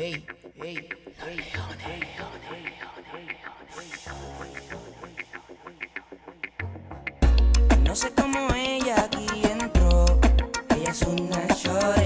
Ey, ey, ey, No sé cómo ella aquí entró. Ella es una short.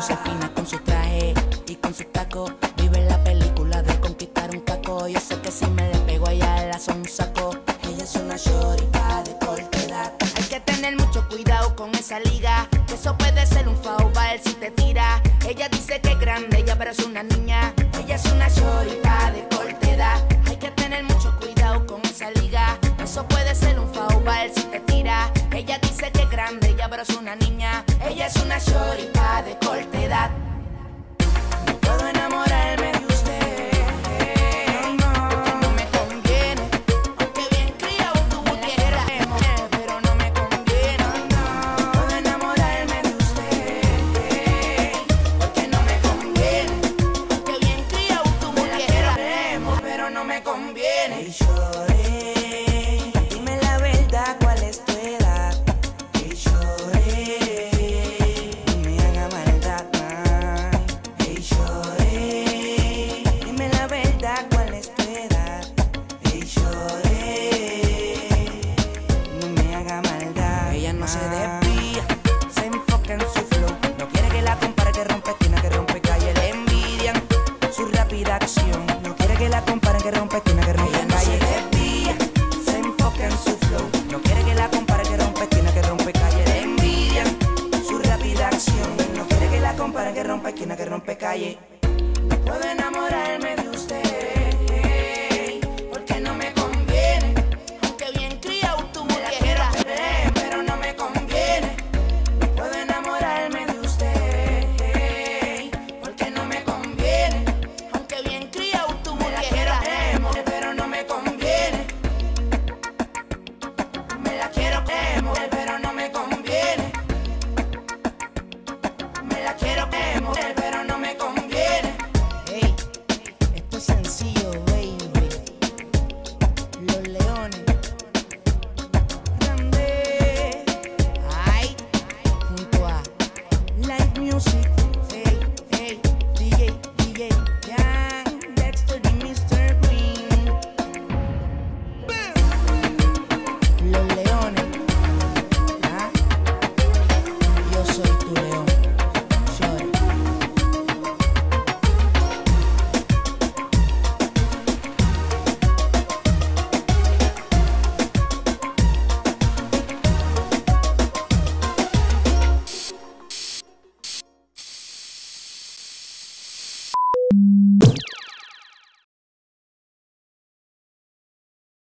luce fina con su traje y con su taco. Vive la película de conquistar un caco. Yo sé que si me le pego a la son saco. Ella es una shorita de corta edad. Hay que tener mucho cuidado con esa liga. Eso puede ser un foul para él si te tira. Ella dice que es grande, ella pero es una niña. Ella es una shorita de corta edad. Hay que tener mucho cuidado con esa liga. Eso puede ser un foul para él si te tira. Ella dice que es grande, ella pero es una niña. Ella es una shorita de no me conviene. para que rompa esquina, que rompe calle. Puedo enamorarme de